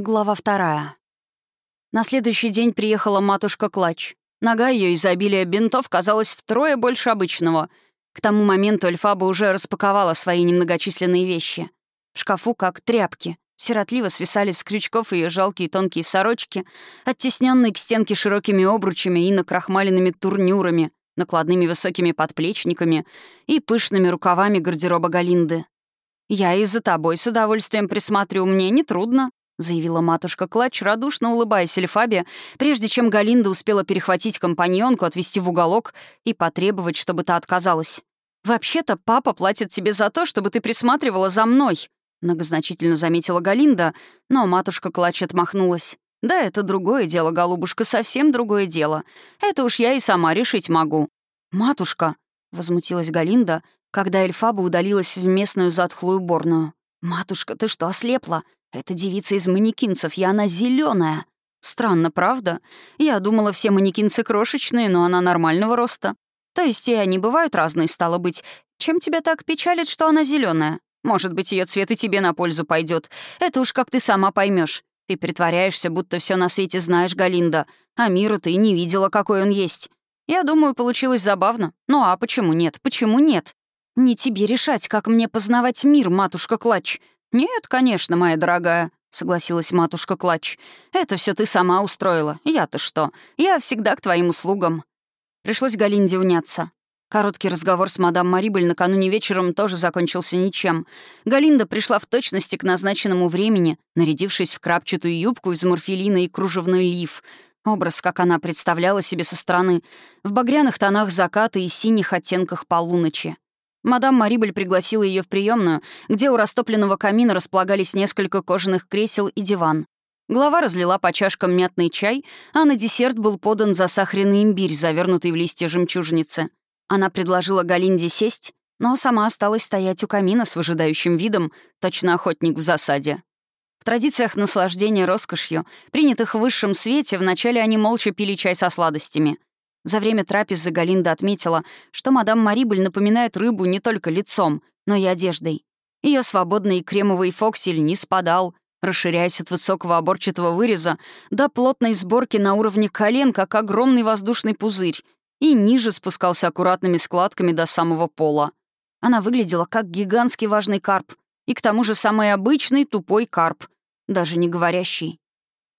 Глава вторая. На следующий день приехала матушка Клач. Нога ее из-за обилия бинтов казалась втрое больше обычного. К тому моменту Эльфаба уже распаковала свои немногочисленные вещи. В шкафу, как тряпки, сиротливо свисали с крючков ее жалкие тонкие сорочки, оттесненные к стенке широкими обручами и накрахмаленными турнюрами, накладными высокими подплечниками и пышными рукавами гардероба Галинды. «Я и за тобой с удовольствием присмотрю, мне нетрудно», — заявила матушка Клач, радушно улыбаясь Эльфабе, прежде чем Галинда успела перехватить компаньонку, отвести в уголок и потребовать, чтобы та отказалась. «Вообще-то папа платит тебе за то, чтобы ты присматривала за мной», — многозначительно заметила Галинда, но матушка Клач отмахнулась. «Да, это другое дело, голубушка, совсем другое дело. Это уж я и сама решить могу». «Матушка», — возмутилась Галинда, когда Эльфаба удалилась в местную затхлую уборную. «Матушка, ты что, ослепла? Это девица из манекинцев, и она зеленая. Странно, правда? Я думала, все манекинцы крошечные, но она нормального роста. То есть и они бывают разные, стало быть. Чем тебя так печалит, что она зеленая? Может быть, ее цвет и тебе на пользу пойдет. Это уж как ты сама поймешь. Ты притворяешься, будто все на свете знаешь, Галинда, а мира ты не видела, какой он есть. Я думаю, получилось забавно. Ну а почему нет? Почему нет? Не тебе решать, как мне познавать мир, матушка Клач. «Нет, конечно, моя дорогая», — согласилась матушка Клач. «Это все ты сама устроила. Я-то что? Я всегда к твоим услугам». Пришлось Галинде уняться. Короткий разговор с мадам Марибель накануне вечером тоже закончился ничем. Галинда пришла в точности к назначенному времени, нарядившись в крапчатую юбку из морфелина и кружевной лиф. Образ, как она представляла себе со стороны, в багряных тонах заката и синих оттенках полуночи. Мадам Марибель пригласила ее в приемную, где у растопленного камина располагались несколько кожаных кресел и диван. Глава разлила по чашкам мятный чай, а на десерт был подан засахаренный имбирь, завернутый в листья жемчужницы. Она предложила Галинде сесть, но сама осталась стоять у камина с выжидающим видом, точно охотник в засаде. В традициях наслаждения роскошью, принятых в высшем свете, вначале они молча пили чай со сладостями. За время трапезы Галинда отметила, что мадам Марибель напоминает рыбу не только лицом, но и одеждой. Ее свободный кремовый фоксель не спадал, расширяясь от высокого оборчатого выреза до плотной сборки на уровне колен, как огромный воздушный пузырь, и ниже спускался аккуратными складками до самого пола. Она выглядела как гигантский важный карп, и к тому же самый обычный тупой карп, даже не говорящий.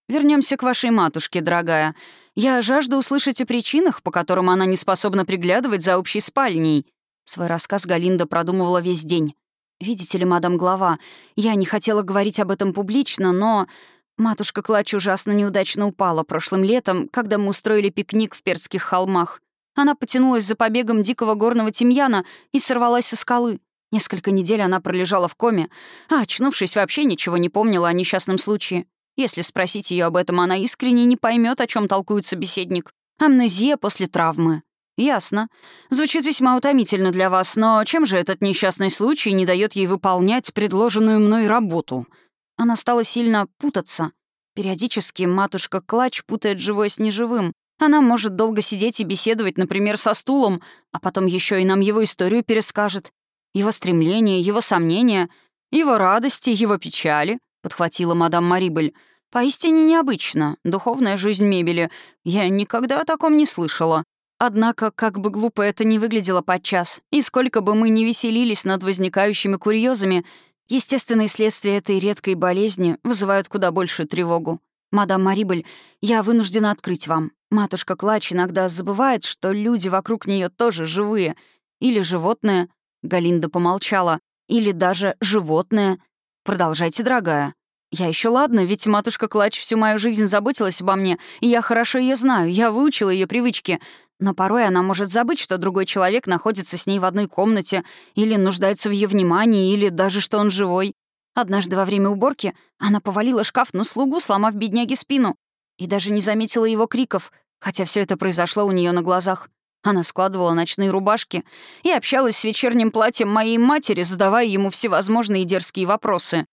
Вернемся к вашей матушке, дорогая. Я жажду услышать о причинах, по которым она не способна приглядывать за общей спальней». Свой рассказ Галинда продумывала весь день. «Видите ли, мадам глава, я не хотела говорить об этом публично, но...» Матушка Клач ужасно неудачно упала прошлым летом, когда мы устроили пикник в Перских холмах. Она потянулась за побегом дикого горного тимьяна и сорвалась со скалы. Несколько недель она пролежала в коме, а, очнувшись, вообще ничего не помнила о несчастном случае. Если спросить ее об этом, она искренне не поймет, о чем толкует собеседник. Амнезия после травмы. Ясно. Звучит весьма утомительно для вас, но чем же этот несчастный случай не дает ей выполнять предложенную мной работу? Она стала сильно путаться. Периодически матушка Клач путает живое с неживым. Она может долго сидеть и беседовать, например, со стулом, а потом еще и нам его историю перескажет. Его стремления, его сомнения, его радости, его печали, — подхватила мадам Марибель. Поистине необычно. Духовная жизнь мебели. Я никогда о таком не слышала. Однако, как бы глупо это ни выглядело подчас, и сколько бы мы ни веселились над возникающими курьезами, естественные следствия этой редкой болезни вызывают куда большую тревогу. «Мадам Марибель, я вынуждена открыть вам. Матушка Клач иногда забывает, что люди вокруг нее тоже живые. Или животные». Галинда помолчала. «Или даже животные. Продолжайте, дорогая». Я еще ладно, ведь матушка Клач всю мою жизнь заботилась обо мне, и я хорошо ее знаю, я выучила ее привычки. Но порой она может забыть, что другой человек находится с ней в одной комнате, или нуждается в ее внимании, или даже что он живой. Однажды во время уборки она повалила шкаф на слугу, сломав бедняге спину, и даже не заметила его криков, хотя все это произошло у нее на глазах. Она складывала ночные рубашки и общалась с вечерним платьем моей матери, задавая ему всевозможные дерзкие вопросы.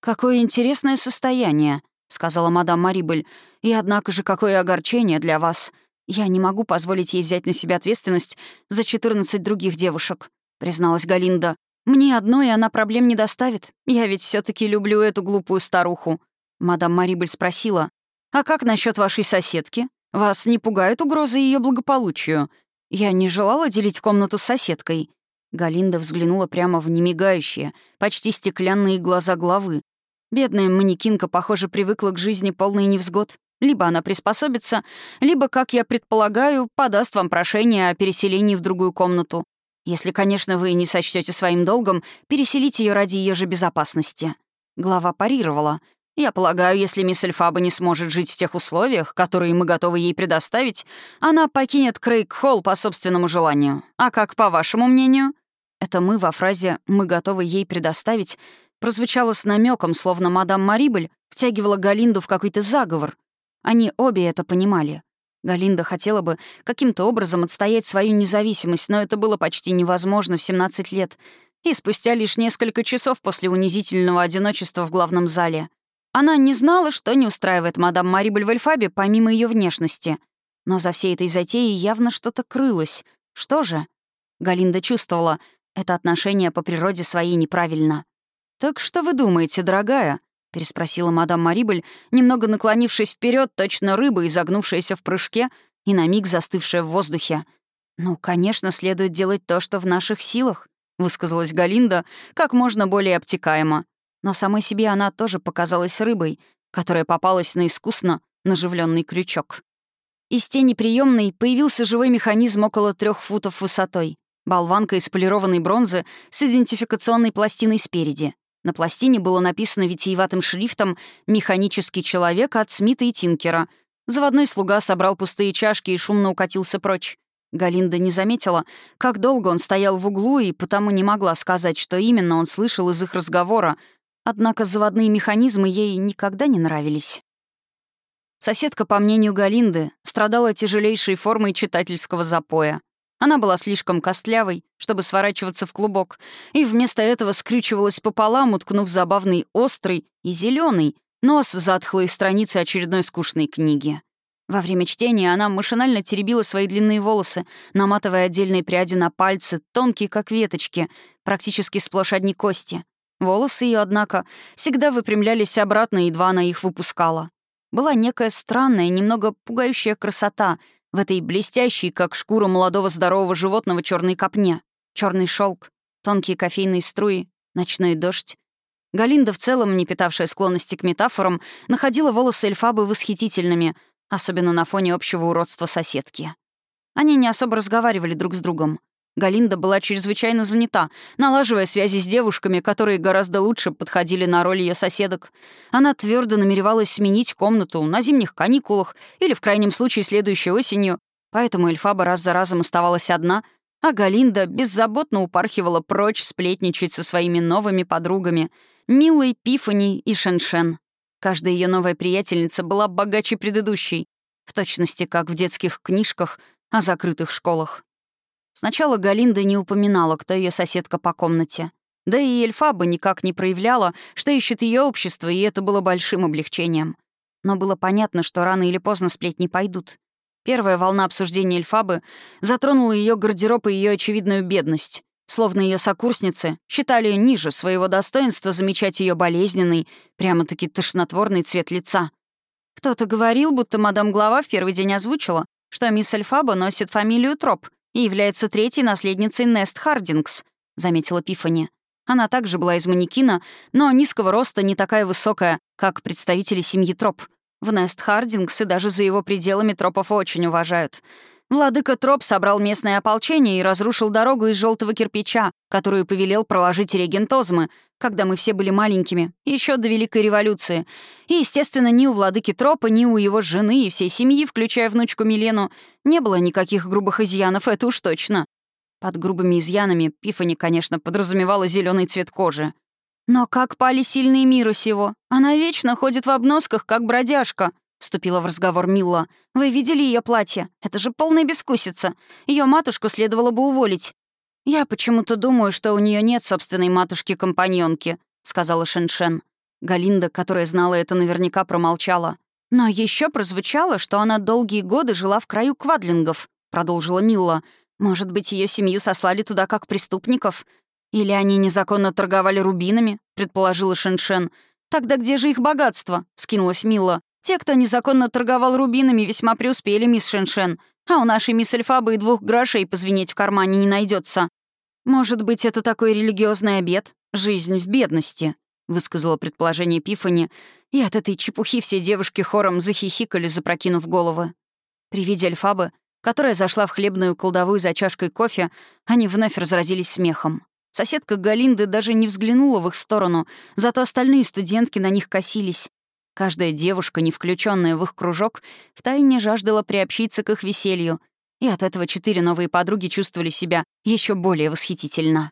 «Какое интересное состояние», — сказала мадам Марибель. «И однако же какое огорчение для вас. Я не могу позволить ей взять на себя ответственность за 14 других девушек», — призналась Галинда. «Мне одной она проблем не доставит. Я ведь все таки люблю эту глупую старуху». Мадам Марибель спросила, «А как насчет вашей соседки? Вас не пугает угроза ее благополучию? Я не желала делить комнату с соседкой». Галинда взглянула прямо в немигающие, почти стеклянные глаза главы. Бедная манекинка, похоже, привыкла к жизни полной невзгод. Либо она приспособится, либо, как я предполагаю, подаст вам прошение о переселении в другую комнату. Если, конечно, вы не сочтете своим долгом переселить ее ради ее же безопасности. Глава парировала. Я полагаю, если мисс Эльфаба не сможет жить в тех условиях, которые мы готовы ей предоставить, она покинет Крейг-Холл по собственному желанию. А как по вашему мнению? Это мы во фразе «мы готовы ей предоставить» прозвучало с намеком, словно мадам Марибель втягивала Галинду в какой-то заговор. Они обе это понимали. Галинда хотела бы каким-то образом отстоять свою независимость, но это было почти невозможно в 17 лет. И спустя лишь несколько часов после унизительного одиночества в главном зале. Она не знала, что не устраивает мадам Марибель в Альфабе, помимо ее внешности. Но за всей этой затеей явно что-то крылось. Что же? Галинда чувствовала, это отношение по природе своей неправильно. «Так что вы думаете, дорогая?» — переспросила мадам Марибель, немного наклонившись вперед, точно рыба, изогнувшаяся в прыжке и на миг застывшая в воздухе. «Ну, конечно, следует делать то, что в наших силах», — высказалась Галинда как можно более обтекаемо. Но самой себе она тоже показалась рыбой, которая попалась на искусно наживленный крючок. Из тени приемной появился живой механизм около трех футов высотой. Болванка из полированной бронзы с идентификационной пластиной спереди. На пластине было написано витиеватым шрифтом «Механический человек» от Смита и Тинкера. Заводной слуга собрал пустые чашки и шумно укатился прочь. Галинда не заметила, как долго он стоял в углу, и потому не могла сказать, что именно он слышал из их разговора, однако заводные механизмы ей никогда не нравились. Соседка, по мнению Галинды, страдала тяжелейшей формой читательского запоя. Она была слишком костлявой, чтобы сворачиваться в клубок, и вместо этого скрючивалась пополам, уткнув забавный острый и зеленый нос в затхлые страницы очередной скучной книги. Во время чтения она машинально теребила свои длинные волосы, наматывая отдельные пряди на пальцы, тонкие, как веточки, практически сплошь одни кости. Волосы ее, однако, всегда выпрямлялись обратно, едва она их выпускала. Была некая странная, немного пугающая красота — в этой блестящей, как шкура молодого здорового животного, черной копне. Черный шелк, тонкие кофейные струи, ночной дождь. Галинда, в целом не питавшая склонности к метафорам, находила волосы Эльфабы восхитительными, особенно на фоне общего уродства соседки. Они не особо разговаривали друг с другом. Галинда была чрезвычайно занята, налаживая связи с девушками, которые гораздо лучше подходили на роль ее соседок. Она твердо намеревалась сменить комнату на зимних каникулах или, в крайнем случае, следующей осенью, поэтому Эльфаба раз за разом оставалась одна, а Галинда беззаботно упархивала прочь сплетничать со своими новыми подругами — Милой, Пифани и Шеншен. Каждая ее новая приятельница была богаче предыдущей, в точности как в детских книжках о закрытых школах. Сначала Галинда не упоминала, кто ее соседка по комнате. Да и Эльфаба никак не проявляла, что ищет ее общество, и это было большим облегчением. Но было понятно, что рано или поздно сплетни пойдут. Первая волна обсуждения Эльфабы затронула ее гардероб и ее очевидную бедность. Словно ее сокурсницы считали ниже своего достоинства замечать ее болезненный, прямо-таки тошнотворный цвет лица. Кто-то говорил, будто мадам Глава в первый день озвучила, что мисс Эльфаба носит фамилию Троп, и является третьей наследницей Нест Хардингс», — заметила Пифани. Она также была из манекина, но низкого роста не такая высокая, как представители семьи Троп. В Нест Хардингс и даже за его пределами Тропов очень уважают. Владыка Троп собрал местное ополчение и разрушил дорогу из желтого кирпича, которую повелел проложить регент Озмы, когда мы все были маленькими, еще до Великой революции. И, естественно, ни у владыки Тропа, ни у его жены и всей семьи, включая внучку Милену, не было никаких грубых изъянов, это уж точно. Под грубыми изъянами Пифани, конечно, подразумевала зеленый цвет кожи. Но как пали сильные миру сего? Она вечно ходит в обносках, как бродяжка. — вступила в разговор Милла. «Вы видели ее платье? Это же полная бескусица. Ее матушку следовало бы уволить». «Я почему-то думаю, что у нее нет собственной матушки-компаньонки», — сказала Шеншен. Галинда, которая знала это, наверняка промолчала. «Но еще прозвучало, что она долгие годы жила в краю квадлингов», — продолжила Милла. «Может быть, ее семью сослали туда как преступников? Или они незаконно торговали рубинами?» — предположила Шеншен. «Тогда где же их богатство?» — вскинулась Мила. «Те, кто незаконно торговал рубинами, весьма преуспели, мисс Шеншен. А у нашей мисс Эльфабы и двух грошей позвенеть в кармане не найдется. «Может быть, это такой религиозный обед? Жизнь в бедности», — высказала предположение Пифани, и от этой чепухи все девушки хором захихикали, запрокинув головы. При виде Эльфабы, которая зашла в хлебную колдовую за чашкой кофе, они вновь разразились смехом. Соседка Галинды даже не взглянула в их сторону, зато остальные студентки на них косились. Каждая девушка, не включенная в их кружок, втайне жаждала приобщиться к их веселью, и от этого четыре новые подруги чувствовали себя еще более восхитительно.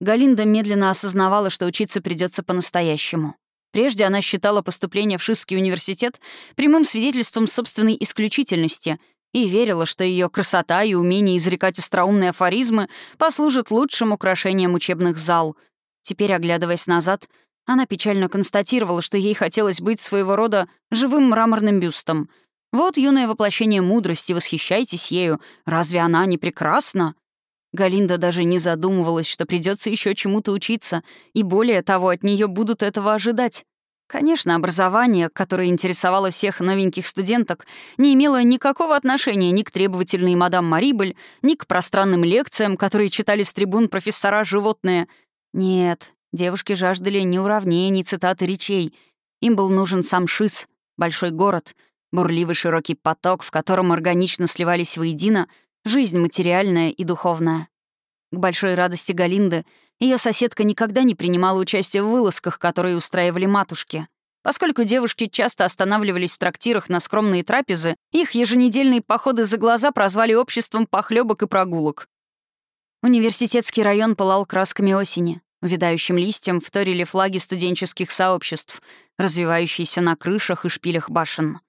Галинда медленно осознавала, что учиться придется по-настоящему. Прежде она считала поступление в Шистский университет прямым свидетельством собственной исключительности и верила, что ее красота и умение изрекать остроумные афоризмы послужат лучшим украшением учебных зал. Теперь, оглядываясь назад, она печально констатировала, что ей хотелось быть своего рода живым мраморным бюстом. Вот юное воплощение мудрости, восхищайтесь ею. Разве она не прекрасна? Галинда даже не задумывалась, что придется еще чему-то учиться, и более того, от нее будут этого ожидать. Конечно, образование, которое интересовало всех новеньких студенток, не имело никакого отношения ни к требовательной мадам Марибель, ни к пространным лекциям, которые читали с трибун профессора животные. Нет, Девушки жаждали не уравнений, цитаты речей. Им был нужен сам Шис, большой город, бурливый широкий поток, в котором органично сливались воедино жизнь материальная и духовная. К большой радости Галинды ее соседка никогда не принимала участия в вылазках, которые устраивали матушки. Поскольку девушки часто останавливались в трактирах на скромные трапезы, их еженедельные походы за глаза прозвали обществом похлебок и прогулок. Университетский район пылал красками осени. Увядающим листьям вторили флаги студенческих сообществ, развивающиеся на крышах и шпилях башен.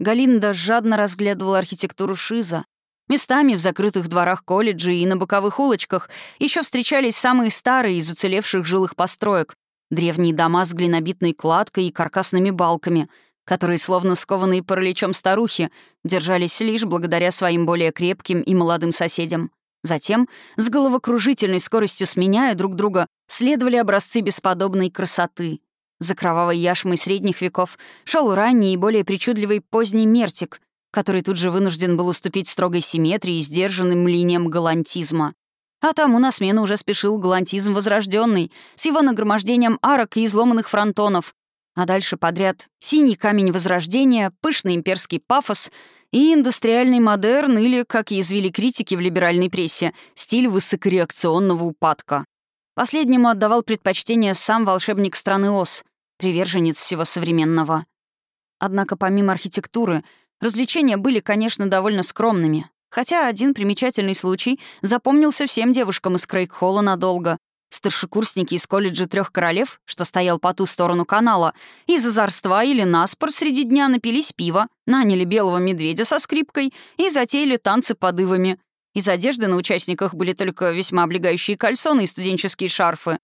Галинда жадно разглядывала архитектуру Шиза. Местами в закрытых дворах колледжей и на боковых улочках еще встречались самые старые из уцелевших жилых построек, древние дома с глинобитной кладкой и каркасными балками, которые, словно скованные параличом старухи, держались лишь благодаря своим более крепким и молодым соседям. Затем, с головокружительной скоростью сменяя друг друга, следовали образцы бесподобной красоты. За кровавой яшмой средних веков шел ранний и более причудливый поздний мертик, который тут же вынужден был уступить строгой симметрии и сдержанным линиям галантизма. А тому на смену уже спешил галантизм возрожденный, с его нагромождением арок и изломанных фронтонов. А дальше подряд синий камень возрождения, пышный имперский пафос — и индустриальный модерн или, как язвили критики в либеральной прессе, стиль высокореакционного упадка. Последнему отдавал предпочтение сам волшебник страны Оз, приверженец всего современного. Однако помимо архитектуры, развлечения были, конечно, довольно скромными. Хотя один примечательный случай запомнился всем девушкам из Крейг-Холла надолго, Старшекурсники из колледжа трех королев, что стоял по ту сторону канала, из озорства или наспор среди дня напились пива, наняли белого медведя со скрипкой и затеяли танцы под ивами. Из одежды на участниках были только весьма облегающие кальсоны и студенческие шарфы.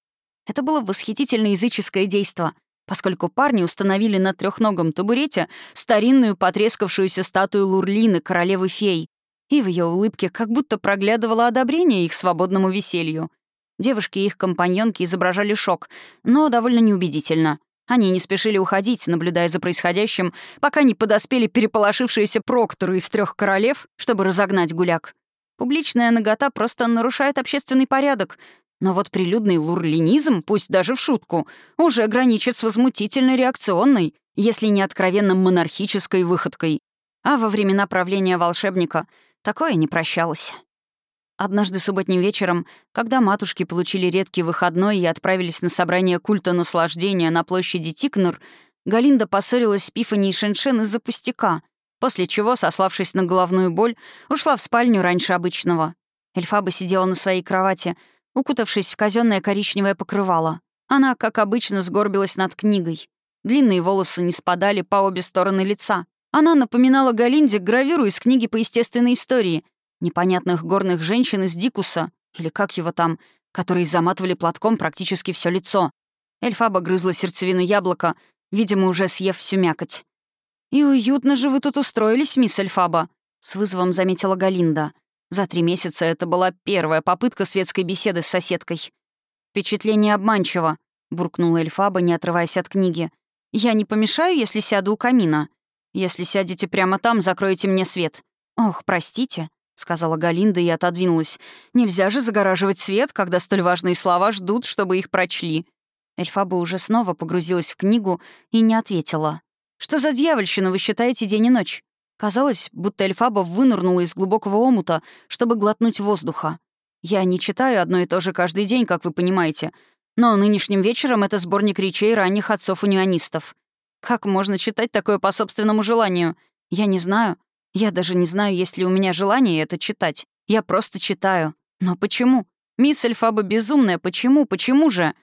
Это было восхитительное языческое действо, поскольку парни установили на трехногом табурете старинную потрескавшуюся статую Лурлины, королевы-фей, и в ее улыбке как будто проглядывало одобрение их свободному веселью. Девушки и их компаньонки изображали шок, но довольно неубедительно. Они не спешили уходить, наблюдая за происходящим, пока не подоспели переполошившиеся прокторы из трех королев, чтобы разогнать гуляк. Публичная нагота просто нарушает общественный порядок, но вот прилюдный лурлинизм, пусть даже в шутку, уже граничит с возмутительной реакционной, если не откровенно монархической выходкой. А во времена правления волшебника такое не прощалось. Однажды субботним вечером, когда матушки получили редкий выходной и отправились на собрание культа наслаждения на площади Тикнер, Галинда поссорилась с Пифани и Шеншен из-за пустяка, после чего, сославшись на головную боль, ушла в спальню раньше обычного. Эльфаба сидела на своей кровати, укутавшись в казенное коричневое покрывало. Она, как обычно, сгорбилась над книгой. Длинные волосы не спадали по обе стороны лица. Она напоминала Галинде гравюру из книги по естественной истории, непонятных горных женщин из Дикуса, или как его там, которые заматывали платком практически все лицо. Эльфаба грызла сердцевину яблока, видимо, уже съев всю мякоть. «И уютно же вы тут устроились, мисс Эльфаба», — с вызовом заметила Галинда. За три месяца это была первая попытка светской беседы с соседкой. Впечатление обманчиво. — буркнула Эльфаба, не отрываясь от книги. «Я не помешаю, если сяду у камина? Если сядете прямо там, закроете мне свет». «Ох, простите», — сказала Галинда и отодвинулась. «Нельзя же загораживать свет, когда столь важные слова ждут, чтобы их прочли». Эльфаба уже снова погрузилась в книгу и не ответила. «Что за дьявольщину вы считаете день и ночь?» Казалось, будто Эльфаба вынырнула из глубокого омута, чтобы глотнуть воздуха. «Я не читаю одно и то же каждый день, как вы понимаете, но нынешним вечером это сборник речей ранних отцов-унионистов. Как можно читать такое по собственному желанию? Я не знаю. Я даже не знаю, есть ли у меня желание это читать. Я просто читаю. Но почему? Мисс Эльфаба безумная, почему, почему же?»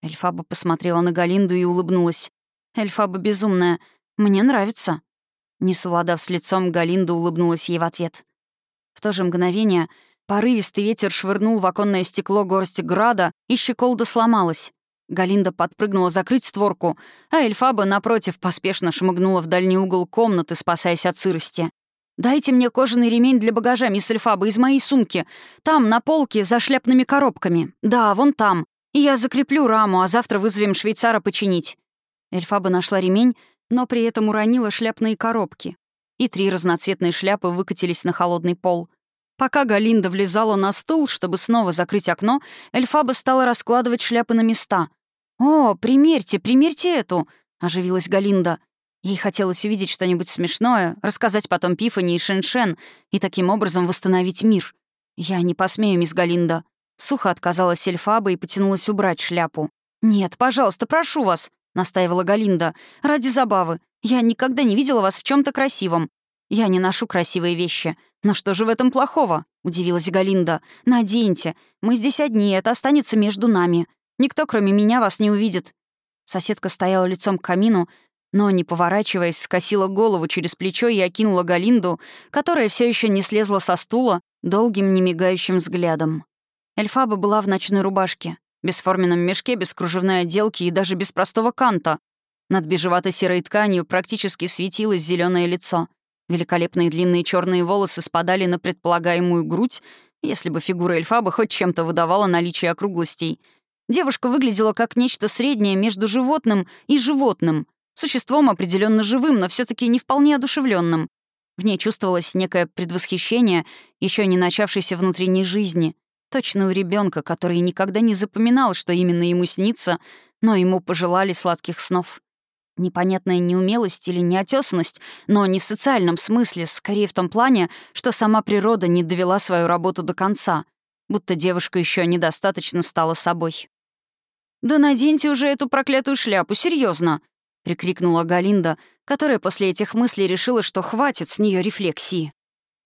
Эльфаба посмотрела на Галинду и улыбнулась. «Эльфаба безумная. Мне нравится». Не совладав с лицом, Галинда улыбнулась ей в ответ. В то же мгновение порывистый ветер швырнул в оконное стекло горсть града, и щеколда сломалась. Галинда подпрыгнула закрыть створку, а Эльфаба, напротив, поспешно шмыгнула в дальний угол комнаты, спасаясь от сырости. «Дайте мне кожаный ремень для багажа, мисс Эльфаба, из моей сумки. Там, на полке, за шляпными коробками. Да, вон там. И я закреплю раму, а завтра вызовем швейцара починить». Эльфаба нашла ремень, но при этом уронила шляпные коробки. И три разноцветные шляпы выкатились на холодный пол. Пока Галинда влезала на стул, чтобы снова закрыть окно, Эльфаба стала раскладывать шляпы на места. «О, примерьте, примерьте эту!» — оживилась Галинда. Ей хотелось увидеть что-нибудь смешное, рассказать потом Пифани и Шеншен и таким образом восстановить мир. «Я не посмею, мисс Галинда». Сухо отказалась Эльфаба и потянулась убрать шляпу. «Нет, пожалуйста, прошу вас», — настаивала Галинда. «Ради забавы. Я никогда не видела вас в чем то красивом. Я не ношу красивые вещи. Но что же в этом плохого?» — удивилась Галинда. «Наденьте. Мы здесь одни, это останется между нами. Никто, кроме меня, вас не увидит». Соседка стояла лицом к камину, но, не поворачиваясь, скосила голову через плечо и окинула Галинду, которая все еще не слезла со стула, долгим немигающим взглядом. Эльфаба была в ночной рубашке, бесформенном мешке, без кружевной отделки и даже без простого канта. Над бежевато-серой тканью практически светилось зеленое лицо. Великолепные длинные черные волосы спадали на предполагаемую грудь, если бы фигура Эльфаба хоть чем-то выдавала наличие округлостей. Девушка выглядела как нечто среднее между животным и животным, существом определенно живым, но все таки не вполне одушевленным. В ней чувствовалось некое предвосхищение еще не начавшейся внутренней жизни. Точно у ребенка, который никогда не запоминал, что именно ему снится, но ему пожелали сладких снов. Непонятная неумелость или неотесанность, но не в социальном смысле, скорее в том плане, что сама природа не довела свою работу до конца, будто девушка еще недостаточно стала собой. «Да наденьте уже эту проклятую шляпу, серьезно, прикрикнула Галинда, которая после этих мыслей решила, что хватит с нее рефлексии.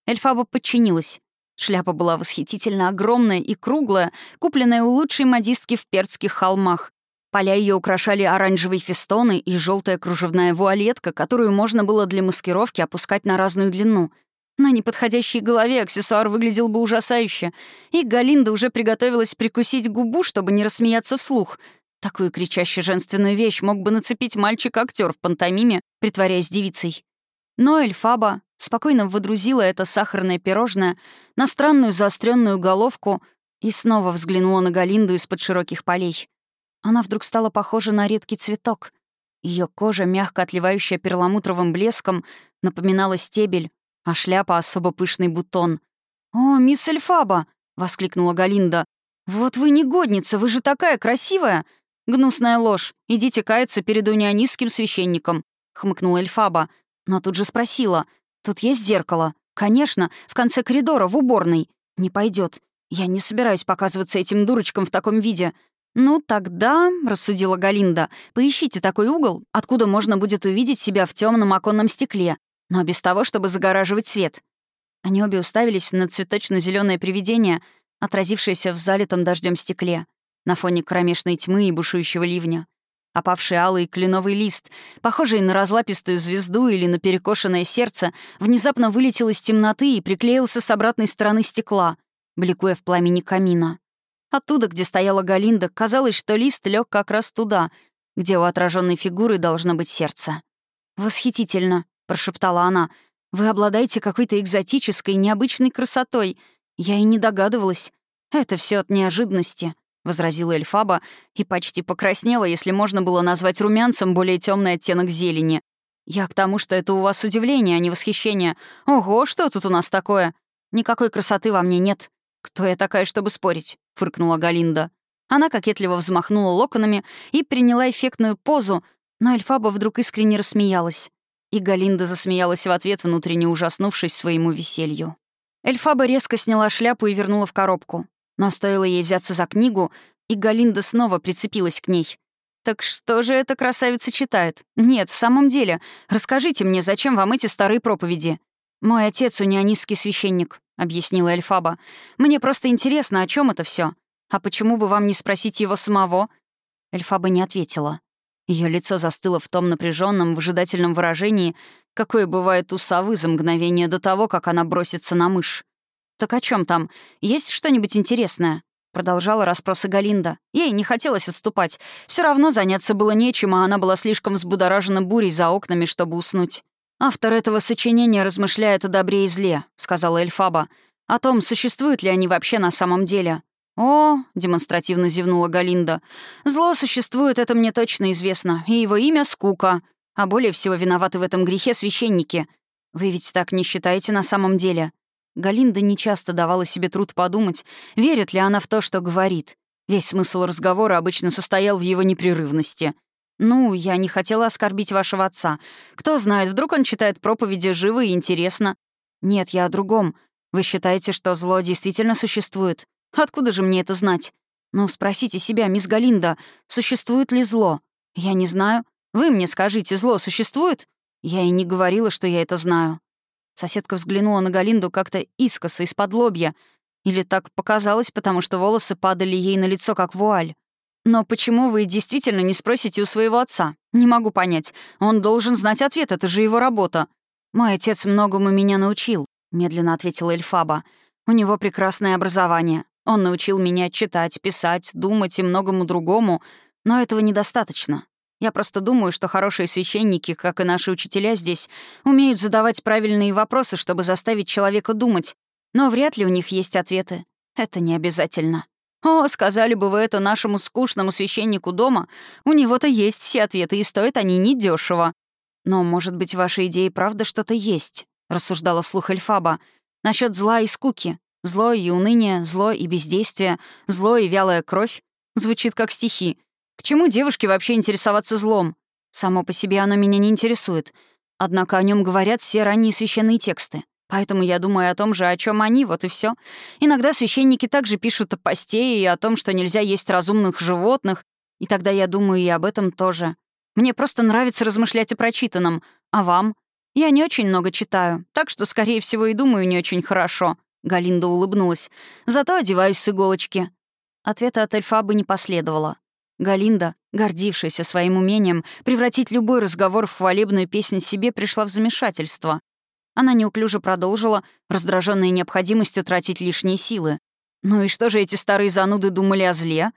Эльфаба подчинилась. Шляпа была восхитительно огромная и круглая, купленная у лучшей модистки в Перцких холмах, Поля ее украшали оранжевые фестоны и желтая кружевная вуалетка, которую можно было для маскировки опускать на разную длину. На неподходящей голове аксессуар выглядел бы ужасающе, и Галинда уже приготовилась прикусить губу, чтобы не рассмеяться вслух. Такую кричащую женственную вещь мог бы нацепить мальчик-актер в пантомиме, притворяясь девицей. Но Эльфаба спокойно выдрузила это сахарное пирожное на странную заостренную головку и снова взглянула на Галинду из-под широких полей. Она вдруг стала похожа на редкий цветок. Ее кожа, мягко отливающая перламутровым блеском, напоминала стебель, а шляпа — особо пышный бутон. «О, мисс Эльфаба!» — воскликнула Галинда. «Вот вы негодница, вы же такая красивая!» «Гнусная ложь. Идите каяться перед унионистским священником», — хмыкнула Эльфаба. Но тут же спросила. «Тут есть зеркало?» «Конечно, в конце коридора, в уборной». «Не пойдет. Я не собираюсь показываться этим дурочкам в таком виде. «Ну тогда», — рассудила Галинда, — «поищите такой угол, откуда можно будет увидеть себя в темном оконном стекле, но без того, чтобы загораживать свет». Они обе уставились на цветочно зеленое привидение, отразившееся в залитом дождем стекле, на фоне кромешной тьмы и бушующего ливня. Опавший алый кленовый лист, похожий на разлапистую звезду или на перекошенное сердце, внезапно вылетел из темноты и приклеился с обратной стороны стекла, бликуя в пламени камина. Оттуда, где стояла Галинда, казалось, что лист лег как раз туда, где у отраженной фигуры должно быть сердце. «Восхитительно», — прошептала она. «Вы обладаете какой-то экзотической, необычной красотой. Я и не догадывалась. Это все от неожиданности. — возразила Эльфаба и почти покраснела, если можно было назвать румянцем более темный оттенок зелени. «Я к тому, что это у вас удивление, а не восхищение. Ого, что тут у нас такое? Никакой красоты во мне нет. Кто я такая, чтобы спорить?» — фыркнула Галинда. Она кокетливо взмахнула локонами и приняла эффектную позу, но Эльфаба вдруг искренне рассмеялась. И Галинда засмеялась в ответ, внутренне ужаснувшись своему веселью. Эльфаба резко сняла шляпу и вернула в коробку. Но стоило ей взяться за книгу, и Галинда снова прицепилась к ней. «Так что же эта красавица читает? Нет, в самом деле, расскажите мне, зачем вам эти старые проповеди?» «Мой отец унионистский священник», — объяснила Эльфаба. «Мне просто интересно, о чем это все. А почему бы вам не спросить его самого?» Эльфаба не ответила. Ее лицо застыло в том напряженном, выжидательном выражении, какое бывает у совы за мгновение до того, как она бросится на мышь. «Так о чем там? Есть что-нибудь интересное?» Продолжала расспросы Галинда. Ей не хотелось отступать. Все равно заняться было нечем, а она была слишком взбудоражена бурей за окнами, чтобы уснуть. «Автор этого сочинения размышляет о добре и зле», — сказала Эльфаба. «О том, существуют ли они вообще на самом деле». «О», — демонстративно зевнула Галинда, — «зло существует, это мне точно известно, и его имя — Скука. А более всего виноваты в этом грехе священники. Вы ведь так не считаете на самом деле?» Галинда нечасто давала себе труд подумать, верит ли она в то, что говорит. Весь смысл разговора обычно состоял в его непрерывности. «Ну, я не хотела оскорбить вашего отца. Кто знает, вдруг он читает проповеди живо и интересно. Нет, я о другом. Вы считаете, что зло действительно существует? Откуда же мне это знать? Ну, спросите себя, мисс Галинда, существует ли зло? Я не знаю. Вы мне скажите, зло существует? Я и не говорила, что я это знаю. Соседка взглянула на Галинду как-то искоса, из-под лобья. Или так показалось, потому что волосы падали ей на лицо, как вуаль. «Но почему вы действительно не спросите у своего отца? Не могу понять. Он должен знать ответ, это же его работа». «Мой отец многому меня научил», — медленно ответила Эльфаба. «У него прекрасное образование. Он научил меня читать, писать, думать и многому другому, но этого недостаточно. Я просто думаю, что хорошие священники, как и наши учителя здесь, умеют задавать правильные вопросы, чтобы заставить человека думать. Но вряд ли у них есть ответы. Это не обязательно. О, сказали бы вы это нашему скучному священнику дома, у него-то есть все ответы, и стоят они недешево. Но, может быть, ваша идея правда что-то есть, рассуждала вслух Эльфаба, насчет зла и скуки. Зло и уныние, зло и бездействие, зло и вялая кровь. Звучит как стихи. К чему девушке вообще интересоваться злом? Само по себе оно меня не интересует. Однако о нем говорят все ранние священные тексты. Поэтому я думаю о том же, о чем они, вот и все. Иногда священники также пишут о посте и о том, что нельзя есть разумных животных, и тогда я думаю и об этом тоже. Мне просто нравится размышлять о прочитанном. А вам? Я не очень много читаю, так что, скорее всего, и думаю не очень хорошо. Галинда улыбнулась. Зато одеваюсь с иголочки. Ответа от Эльфабы не последовало. Галинда, гордившаяся своим умением превратить любой разговор в хвалебную песнь себе, пришла в замешательство. Она неуклюже продолжила, раздраженная необходимостью тратить лишние силы. Ну и что же эти старые зануды думали о зле?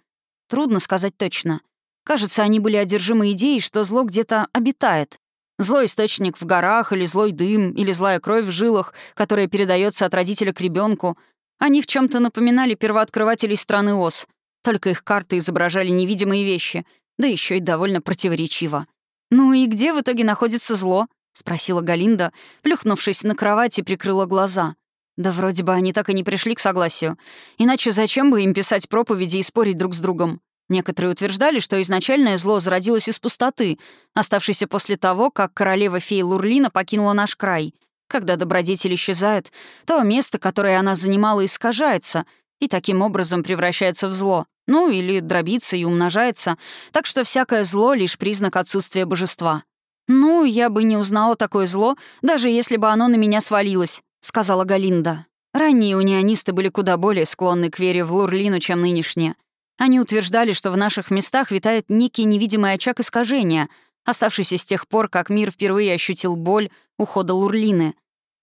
Трудно сказать точно. Кажется, они были одержимы идеей, что зло где-то обитает. Злой источник в горах, или злой дым, или злая кровь в жилах, которая передается от родителя к ребенку. Они в чем то напоминали первооткрывателей страны Оз, только их карты изображали невидимые вещи, да еще и довольно противоречиво. «Ну и где в итоге находится зло?» — спросила Галинда, плюхнувшись на кровать и прикрыла глаза. Да вроде бы они так и не пришли к согласию. Иначе зачем бы им писать проповеди и спорить друг с другом? Некоторые утверждали, что изначальное зло зародилось из пустоты, оставшейся после того, как королева фей Лурлина покинула наш край. Когда добродетель исчезает, то место, которое она занимала, искажается и таким образом превращается в зло. Ну, или дробится и умножается, так что всякое зло — лишь признак отсутствия божества. «Ну, я бы не узнала такое зло, даже если бы оно на меня свалилось», — сказала Галинда. Ранние унионисты были куда более склонны к вере в Лурлину, чем нынешние. Они утверждали, что в наших местах витает некий невидимый очаг искажения, оставшийся с тех пор, как мир впервые ощутил боль ухода Лурлины.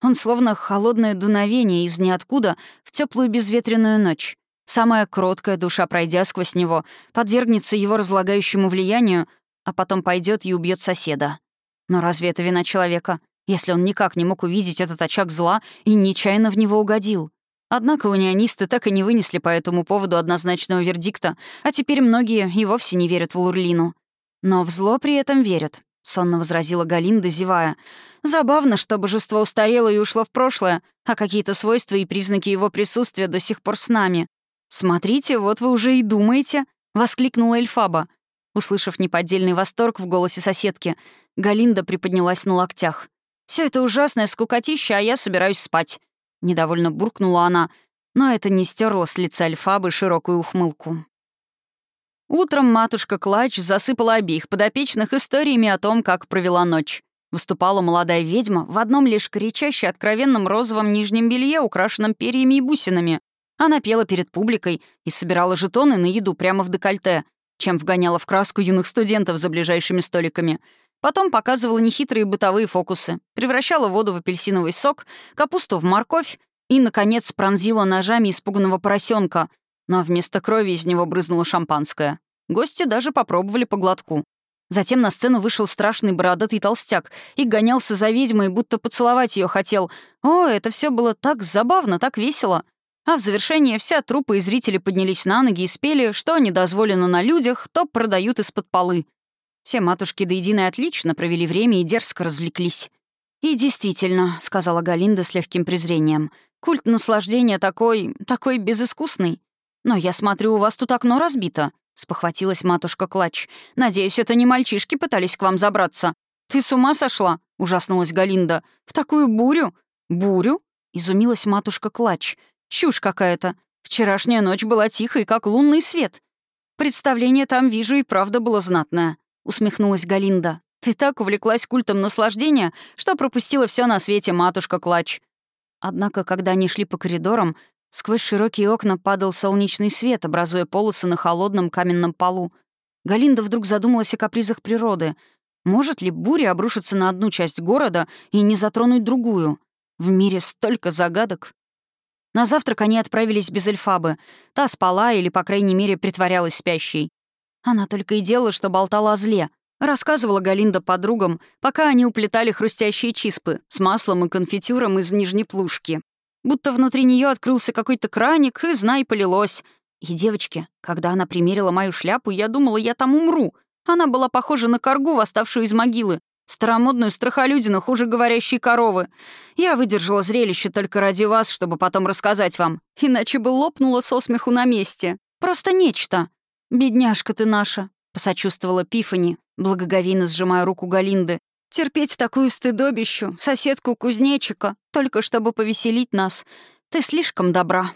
Он словно холодное дуновение из ниоткуда в теплую безветренную ночь. Самая кроткая душа, пройдя сквозь него, подвергнется его разлагающему влиянию, а потом пойдет и убьет соседа. Но разве это вина человека, если он никак не мог увидеть этот очаг зла и нечаянно в него угодил? Однако унионисты так и не вынесли по этому поводу однозначного вердикта, а теперь многие и вовсе не верят в Лурлину. Но в зло при этом верят, — сонно возразила Галинда, зевая. «Забавно, что божество устарело и ушло в прошлое, а какие-то свойства и признаки его присутствия до сих пор с нами. Смотрите, вот вы уже и думаете», — воскликнула Эльфаба. Услышав неподдельный восторг в голосе соседки, Галинда приподнялась на локтях. Все это ужасное скукотища, а я собираюсь спать. Недовольно буркнула она, но это не стерло с лица Альфабы широкую ухмылку. Утром матушка Клач засыпала обеих подопечных историями о том, как провела ночь. Выступала молодая ведьма в одном лишь кричаще откровенном розовом нижнем белье, украшенном перьями и бусинами. Она пела перед публикой и собирала жетоны на еду прямо в декольте, чем вгоняла в краску юных студентов за ближайшими столиками — Потом показывала нехитрые бытовые фокусы, превращала воду в апельсиновый сок, капусту в морковь и, наконец, пронзила ножами испуганного поросенка, но вместо крови из него брызнуло шампанское. Гости даже попробовали по глотку. Затем на сцену вышел страшный бородатый толстяк и гонялся за ведьмой, будто поцеловать ее хотел. О, это все было так забавно, так весело. А в завершение вся труппа и зрители поднялись на ноги и спели, что не дозволено на людях, то продают из-под полы. Все матушки до единой отлично провели время и дерзко развлеклись. «И действительно», — сказала Галинда с легким презрением, «культ наслаждения такой... такой безыскусный. Но я смотрю, у вас тут окно разбито», — спохватилась матушка Клач. «Надеюсь, это не мальчишки пытались к вам забраться». «Ты с ума сошла?» — ужаснулась Галинда. «В такую бурю?» «Бурю?» — изумилась матушка Клач. «Чушь какая-то. Вчерашняя ночь была тихой, как лунный свет. Представление там, вижу, и правда было знатное. — усмехнулась Галинда. «Ты так увлеклась культом наслаждения, что пропустила все на свете, матушка Клач». Однако, когда они шли по коридорам, сквозь широкие окна падал солнечный свет, образуя полосы на холодном каменном полу. Галинда вдруг задумалась о капризах природы. Может ли буря обрушиться на одну часть города и не затронуть другую? В мире столько загадок. На завтрак они отправились без Эльфабы. Та спала или, по крайней мере, притворялась спящей. Она только и делала, что болтала о зле. Рассказывала Галинда подругам, пока они уплетали хрустящие чиспы с маслом и конфитюром из нижней плушки. Будто внутри нее открылся какой-то краник, и, знай, полилось. И, девочки, когда она примерила мою шляпу, я думала, я там умру. Она была похожа на коргу, восставшую из могилы. Старомодную страхолюдину, хуже говорящей коровы. Я выдержала зрелище только ради вас, чтобы потом рассказать вам. Иначе бы лопнула со смеху на месте. Просто нечто. «Бедняжка ты наша», — посочувствовала Пифани, благоговейно сжимая руку Галинды. «Терпеть такую стыдобищу, соседку кузнечика, только чтобы повеселить нас. Ты слишком добра».